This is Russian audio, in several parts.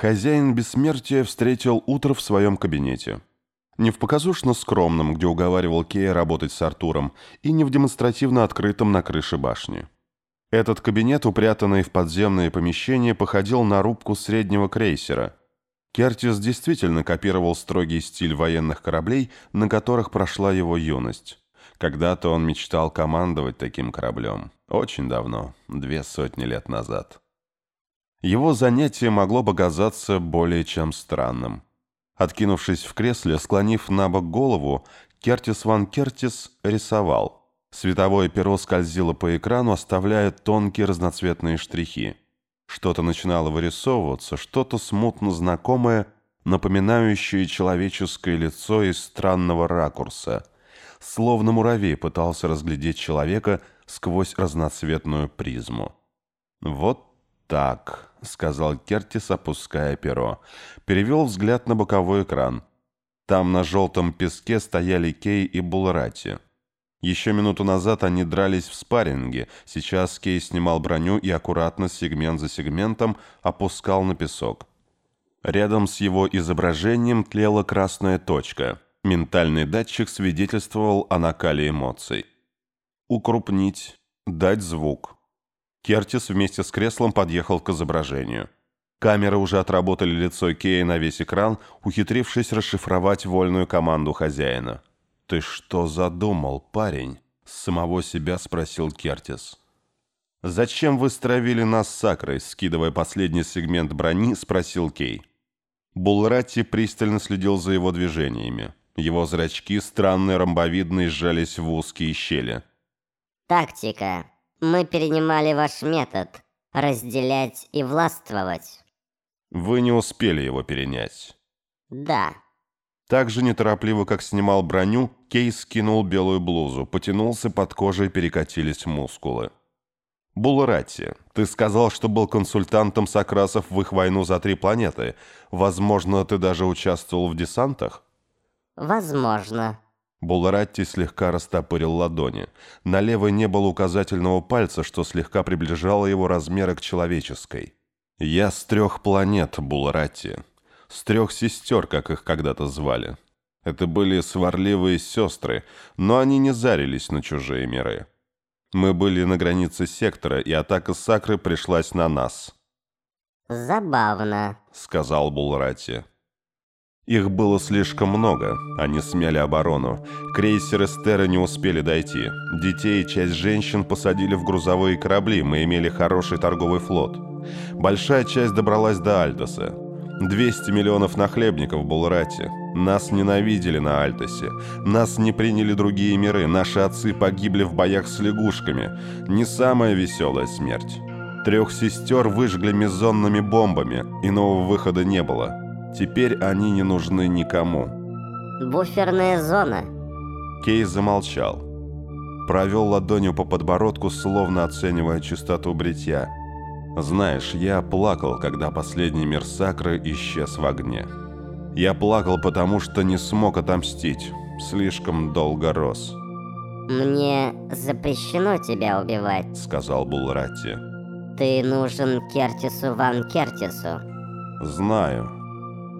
Хозяин бессмертия встретил утро в своем кабинете. Не в показушно скромном, где уговаривал Кея работать с Артуром, и не в демонстративно открытом на крыше башни. Этот кабинет, упрятанный в подземное помещение, походил на рубку среднего крейсера. Кертис действительно копировал строгий стиль военных кораблей, на которых прошла его юность. Когда-то он мечтал командовать таким кораблем. Очень давно, две сотни лет назад. Его занятие могло бы казаться более чем странным. Откинувшись в кресле, склонив на бок голову, Кертис Ван Кертис рисовал. Световое перо скользило по экрану, оставляя тонкие разноцветные штрихи. Что-то начинало вырисовываться, что-то смутно знакомое, напоминающее человеческое лицо из странного ракурса. Словно муравей пытался разглядеть человека сквозь разноцветную призму. Вот так», — сказал Кертис, опуская перо. Перевел взгляд на боковой экран. Там на желтом песке стояли Кей и Булрати. Еще минуту назад они дрались в спарринге. Сейчас Кей снимал броню и аккуратно, сегмент за сегментом, опускал на песок. Рядом с его изображением тлела красная точка. Ментальный датчик свидетельствовал о накале эмоций. Укрупнить, дать звук. Кертис вместе с креслом подъехал к изображению. Камеры уже отработали лицо Кея на весь экран, ухитрившись расшифровать вольную команду хозяина. «Ты что задумал, парень?» — с самого себя спросил Кертис. «Зачем вы стравили нас с Сакрой?» — скидывая последний сегмент брони, спросил Кей. Булрати пристально следил за его движениями. Его зрачки, странные ромбовидные, сжались в узкие щели. «Тактика», мы перенимали ваш метод – разделять и властвовать. Вы не успели его перенять. Да. Так же неторопливо, как снимал броню, Кейс скинул белую блузу, потянулся под кожей, перекатились мускулы. Булрати, ты сказал, что был консультантом Сокрасов в их войну за три планеты. Возможно, ты даже участвовал в десантах? Возможно. Буларатти слегка растопырил ладони. На левой не было указательного пальца, что слегка приближало его размеры к человеческой. «Я с трех планет, Буларатти. С трех сестер, как их когда-то звали. Это были сварливые сестры, но они не зарились на чужие миры. Мы были на границе сектора, и атака Сакры пришлась на нас». «Забавно», — сказал Булрати. Их было слишком много, они смяли оборону. Крейсеры Стера не успели дойти. Детей и часть женщин посадили в грузовые корабли, мы имели хороший торговый флот. Большая часть добралась до Альтоса. 200 миллионов нахлебников в Булрате. Нас ненавидели на Альтосе. Нас не приняли другие миры. Наши отцы погибли в боях с лягушками. Не самая веселая смерть. Трех сестер выжгли мезонными бомбами. Иного выхода не было. Теперь они не нужны никому. Буферная зона. Кейс замолчал. Провел ладонью по подбородку, словно оценивая чистоту бритья. Знаешь, я плакал, когда последний мир Сакры исчез в огне. Я плакал, потому что не смог отомстить. Слишком долго рос. «Мне запрещено тебя убивать», — сказал Булратти. «Ты нужен Кертису Ван Кертису». «Знаю»,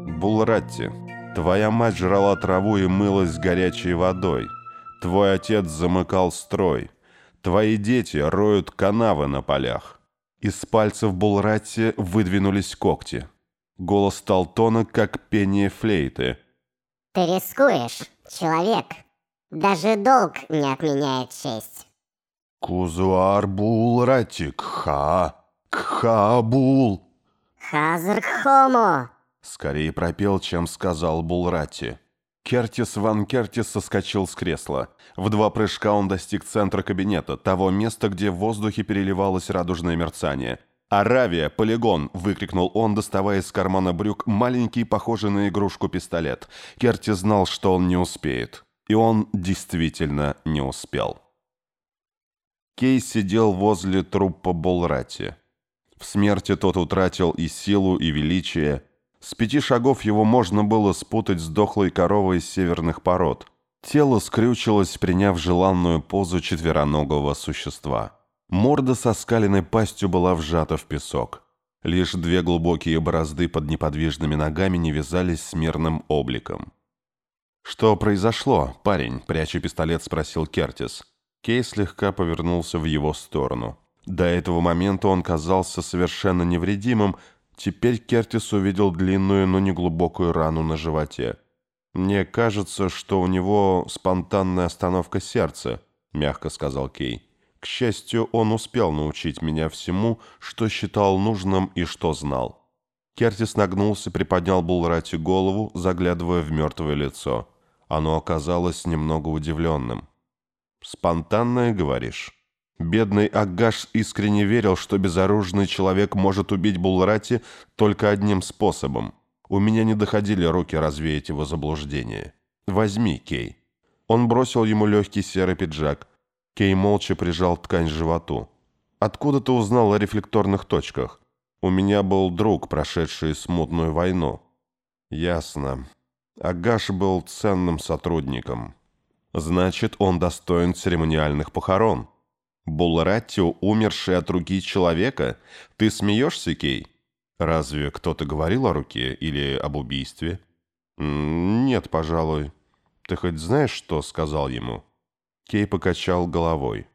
Булратти, твоя мать жрала траву и мылась горячей водой. Твой отец замыкал строй. Твои дети роют канавы на полях. Из пальцев Булратти выдвинулись когти. Голос стал тонок, как пение флейты. «Ты рискуешь, человек. Даже долг не отменяет честь». «Кузуар Булратти, кха, кхабул». «Хазр хомо», Скорее пропел, чем сказал Булрати. Кертис Ван Кертис соскочил с кресла. В два прыжка он достиг центра кабинета, того места, где в воздухе переливалось радужное мерцание. «Аравия! Полигон!» – выкрикнул он, доставая из кармана брюк маленький, похожий на игрушку пистолет. Кертис знал, что он не успеет. И он действительно не успел. Кей сидел возле трупа Болрати. В смерти тот утратил и силу, и величие – с пяти шагов его можно было спутать с дохлой коровой из северных пород. Тело скрючилось, приняв желанную позу четвероногого существа. Морда со скаленной пастью была вжата в песок. Лишь две глубокие борозды под неподвижными ногами не вязались с мирным обликом. «Что произошло, парень?» – пряча пистолет, спросил Кертис. Кей слегка повернулся в его сторону. До этого момента он казался совершенно невредимым, теперь Кертис увидел длинную, но неглубокую рану на животе. «Мне кажется, что у него спонтанная остановка сердца», – мягко сказал Кей. К счастью, он успел научить меня всему, что считал нужным и что знал. Кертис нагнулся, приподнял Булрати голову, заглядывая в мертвое лицо. Оно оказалось немного удивленным. «Спонтанное, говоришь?» Бедный Агаш искренне верил, что безоружный человек может убить Булрати только одним способом. У меня не доходили руки развеять его заблуждение. «Возьми, Кей». Он бросил ему легкий серый пиджак. Кей молча прижал ткань к животу. «Откуда ты узнал о рефлекторных точках? У меня был друг, прошедший смутную войну». «Ясно. Агаш был ценным сотрудником. Значит, он достоин церемониальных похорон. Булраттио, умерший от руки человека? Ты смеешься, Кей? Разве кто-то говорил о руке или об убийстве?» «Нет, пожалуй. Ты хоть знаешь, что сказал ему?» Кей покачал головой.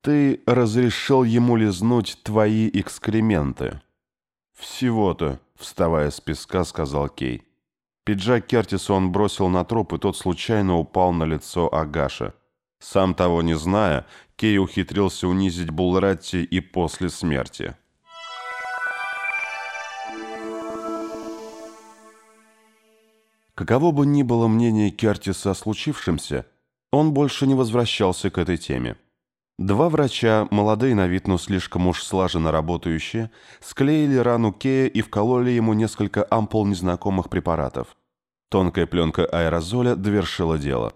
«Ты разрешил ему лизнуть твои экскременты». «Всего-то», — вставая с песка, сказал Кей. Пиджак Кертиса он бросил на труп, и тот случайно упал на лицо Агаша. Сам того не зная, Кей ухитрился унизить Булратти и после смерти. Каково бы ни было мнение Кертиса о случившемся, он больше не возвращался к этой теме. Два врача, молодые на вид, но слишком уж слаженно работающие, склеили рану Кея и вкололи ему несколько ампул незнакомых препаратов. Тонкая пленка аэрозоля довершила дело.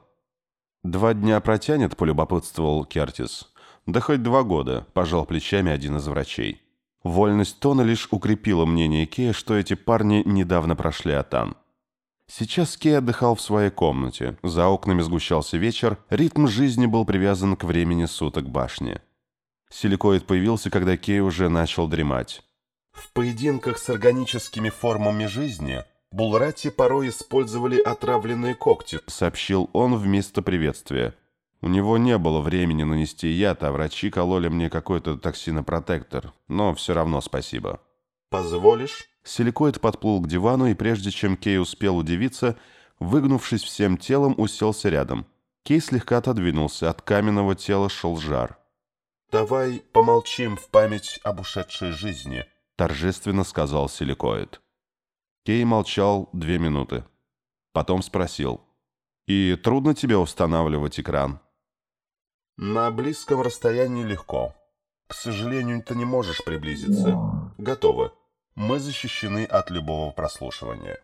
«Два дня протянет», — полюбопытствовал Кертис. «Да хоть два года», — пожал плечами один из врачей. Вольность тона лишь укрепила мнение Кея, что эти парни недавно прошли Атан. Сейчас Кей отдыхал в своей комнате. За окнами сгущался вечер, ритм жизни был привязан к времени суток башни. Силикоид появился, когда Кей уже начал дремать. В поединках с органическими формами жизни Булрати порой использовали отравленные когти, сообщил он вместо приветствия. У него не было времени нанести яд, а врачи кололи мне какой-то токсинопротектор. Но все равно спасибо. «Позволишь?» Силикоид подплыл к дивану, и прежде чем Кей успел удивиться, выгнувшись всем телом, уселся рядом. Кей слегка отодвинулся, от каменного тела шел жар. «Давай помолчим в память об ушедшей жизни», — торжественно сказал Силикоид. Кей молчал две минуты. Потом спросил. «И трудно тебе устанавливать экран?» «На близком расстоянии легко. К сожалению, ты не можешь приблизиться. Готово мы защищены от любого прослушивания.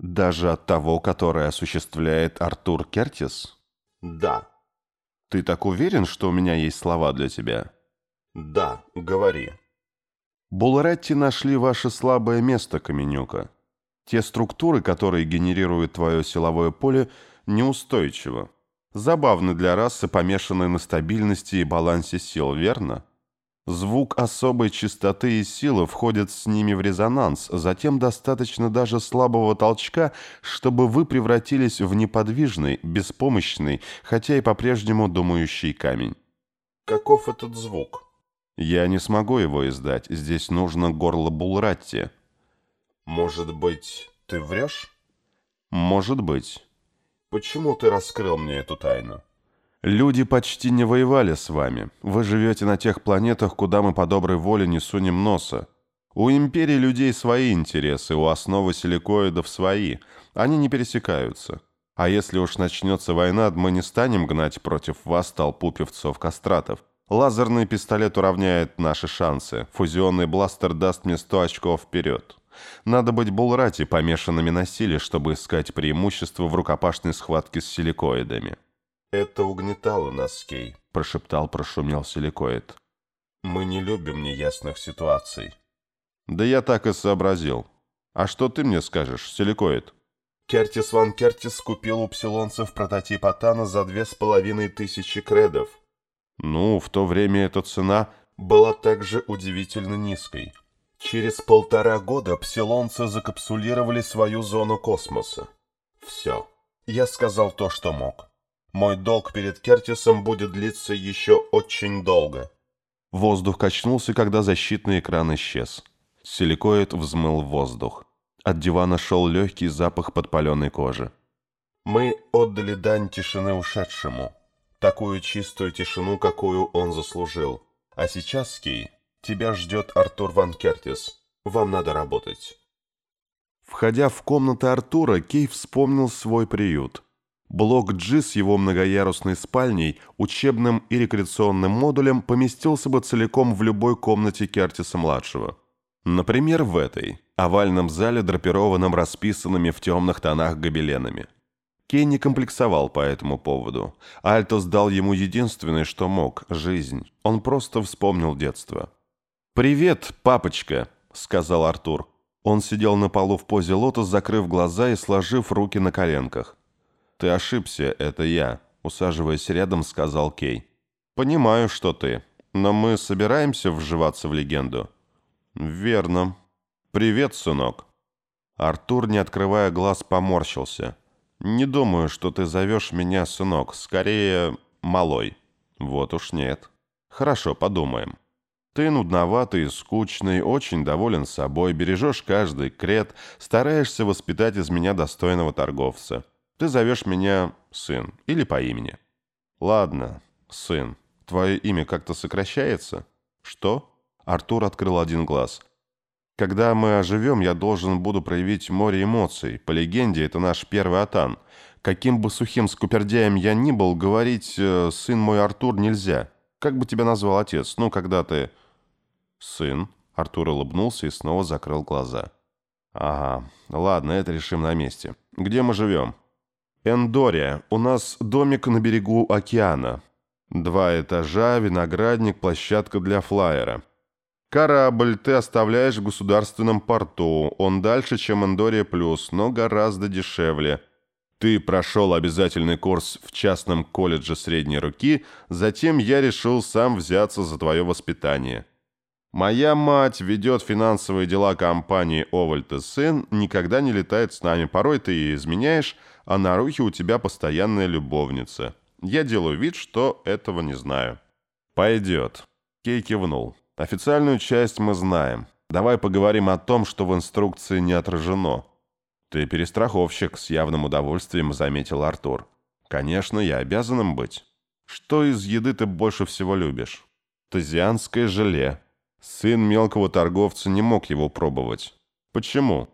Даже от того, которое осуществляет Артур Кертис? Да. Ты так уверен, что у меня есть слова для тебя? Да, говори. Булретти нашли ваше слабое место, Каменюка. Те структуры, которые генерируют твое силовое поле, неустойчивы. Забавны для расы, помешанной на стабильности и балансе сил, верно? Звук особой частоты и силы входит с ними в резонанс, затем достаточно даже слабого толчка, чтобы вы превратились в неподвижный, беспомощный, хотя и по-прежнему думающий камень. Каков этот звук? Я не смогу его издать, здесь нужно горло Булратти. Может быть, ты врешь? Может быть. Почему ты раскрыл мне эту тайну? Люди почти не воевали с вами. Вы живете на тех планетах, куда мы по доброй воле не сунем носа. У империи людей свои интересы, у основы силикоидов свои. Они не пересекаются. А если уж начнется война, мы не станем гнать против вас толпу певцов-кастратов. Лазерный пистолет уравняет наши шансы. Фузионный бластер даст мне 100 очков вперед. Надо быть булрати, помешанными на силе, чтобы искать преимущество в рукопашной схватке с силикоидами. «Это угнетало нас, Кей», — прошептал, прошумел силикоид. «Мы не любим неясных ситуаций». «Да я так и сообразил. А что ты мне скажешь, силикоид?» Кертис Ван Кертис купил у псилонцев прототип Атана за две с половиной тысячи кредов. Ну, в то время эта цена была также удивительно низкой. Через полтора года псилонцы закапсулировали свою зону космоса. Все. Я сказал то, что мог. Мой долг перед Кертисом будет длиться еще очень долго. Воздух качнулся, когда защитный экран исчез. Силикоид взмыл воздух. От дивана шел легкий запах подпаленной кожи. Мы отдали дань тишины ушедшему. Такую чистую тишину, какую он заслужил. А сейчас, Кей, тебя ждет Артур Ван Кертис. Вам надо работать. Входя в комнаты Артура, Кей вспомнил свой приют. Блок G с его многоярусной спальней, учебным и рекреационным модулем поместился бы целиком в любой комнате Кертиса-младшего. Например, в этой, овальном зале, драпированном расписанными в темных тонах гобеленами. Кей не комплексовал по этому поводу. Альтос дал ему единственное, что мог – жизнь. Он просто вспомнил детство. «Привет, папочка», – сказал Артур. Он сидел на полу в позе лотос, закрыв глаза и сложив руки на коленках. «Ты ошибся, это я», — усаживаясь рядом, сказал Кей. «Понимаю, что ты, но мы собираемся вживаться в легенду». «Верно. Привет, сынок». Артур, не открывая глаз, поморщился. «Не думаю, что ты зовешь меня сынок, скорее, малой». «Вот уж нет». «Хорошо, подумаем». Ты нудноватый, скучный, очень доволен собой, бережешь каждый крет, стараешься воспитать из меня достойного торговца. Ты зовешь меня сын или по имени. Ладно, сын. Твое имя как-то сокращается? Что? Артур открыл один глаз. Когда мы оживем, я должен буду проявить море эмоций. По легенде, это наш первый атан. Каким бы сухим скупердяем я ни был, говорить э, «сын мой Артур» нельзя. Как бы тебя назвал отец? Ну, когда ты... «Сын?» Артур улыбнулся и снова закрыл глаза. «Ага, ладно, это решим на месте. Где мы живем?» «Эндория. У нас домик на берегу океана. Два этажа, виноградник, площадка для флайера. Корабль ты оставляешь в государственном порту. Он дальше, чем Эндория Плюс, но гораздо дешевле. Ты прошел обязательный курс в частном колледже средней руки, затем я решил сам взяться за твое воспитание». Моя мать ведет финансовые дела компании «Овальд и сын», никогда не летает с нами. Порой ты ей изменяешь, а на руки у тебя постоянная любовница. Я делаю вид, что этого не знаю». «Пойдет». Кей кивнул. «Официальную часть мы знаем. Давай поговорим о том, что в инструкции не отражено». «Ты перестраховщик», — с явным удовольствием заметил Артур. «Конечно, я обязан им быть. Что из еды ты больше всего любишь?» «Тазианское желе», Сын мелкого торговца не мог его пробовать. Почему?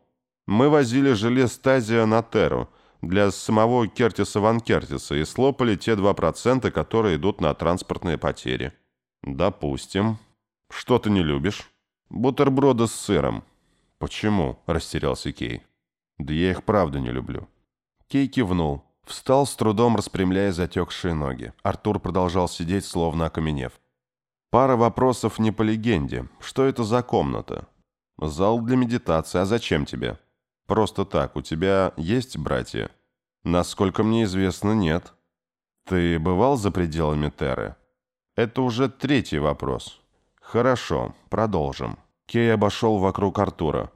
Мы возили желе Стазия на Терру для самого Кертиса Ван Кертиса и слопали те 2%, которые идут на транспортные потери. Допустим. Что ты не любишь? Бутерброды с сыром. Почему? Растерялся Кей. Да я их правда не люблю. Кей кивнул. Встал с трудом, распрямляя затекшие ноги. Артур продолжал сидеть, словно окаменев. Пара вопросов не по легенде. Что это за комната? Зал для медитации. А зачем тебе? Просто так. У тебя есть братья? Насколько мне известно, нет. Ты бывал за пределами Терры? Это уже третий вопрос. Хорошо, продолжим. Кей обошел вокруг Артура.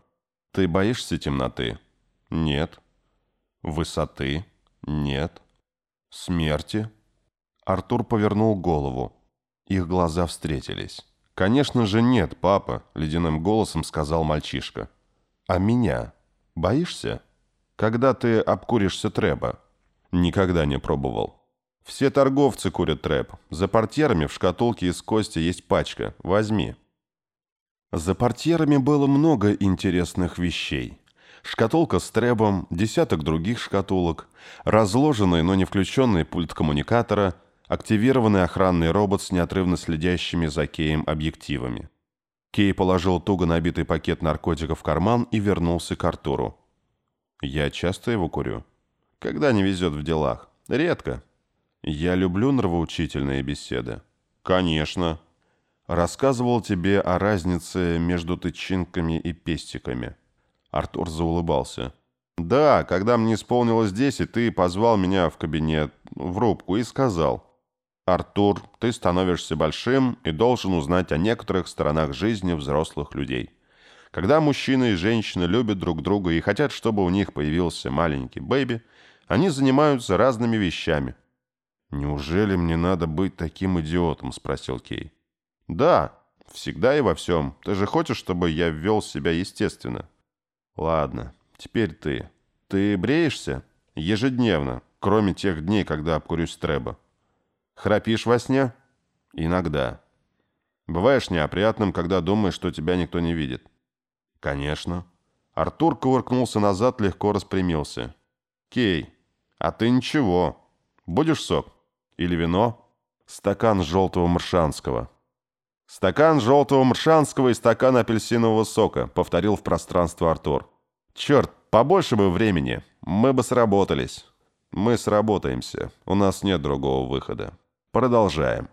Ты боишься темноты? Нет. Высоты? Нет. Смерти? Артур повернул голову. Их глаза встретились. «Конечно же нет, папа», — ледяным голосом сказал мальчишка. «А меня? Боишься? Когда ты обкуришься трэба?» «Никогда не пробовал». «Все торговцы курят трэп. За портьерами в шкатулке из кости есть пачка. Возьми». За портьерами было много интересных вещей. Шкатулка с трэбом, десяток других шкатулок, разложенный, но не включенный пульт коммуникатора — активированный охранный робот с неотрывно следящими за Кеем объективами. Кей положил туго набитый пакет наркотиков в карман и вернулся к Артуру. «Я часто его курю?» «Когда не везет в делах?» «Редко». «Я люблю нравоучительные беседы». «Конечно». «Рассказывал тебе о разнице между тычинками и пестиками». Артур заулыбался. «Да, когда мне исполнилось десять, ты позвал меня в кабинет, в рубку, и сказал, Артур, ты становишься большим и должен узнать о некоторых сторонах жизни взрослых людей. Когда мужчина и женщина любят друг друга и хотят, чтобы у них появился маленький бэйби, они занимаются разными вещами. «Неужели мне надо быть таким идиотом?» – спросил Кей. «Да, всегда и во всем. Ты же хочешь, чтобы я ввел себя естественно?» «Ладно, теперь ты. Ты бреешься?» «Ежедневно, кроме тех дней, когда обкурюсь Треба». «Храпишь во сне?» «Иногда». «Бываешь неопрятным, когда думаешь, что тебя никто не видит?» «Конечно». Артур кувыркнулся назад, легко распрямился. «Кей, а ты ничего. Будешь сок? Или вино?» «Стакан желтого маршанского». «Стакан желтого маршанского и стакан апельсинового сока», — повторил в пространство Артур. «Черт, побольше бы времени. Мы бы сработались». «Мы сработаемся. У нас нет другого выхода. Продолжаем».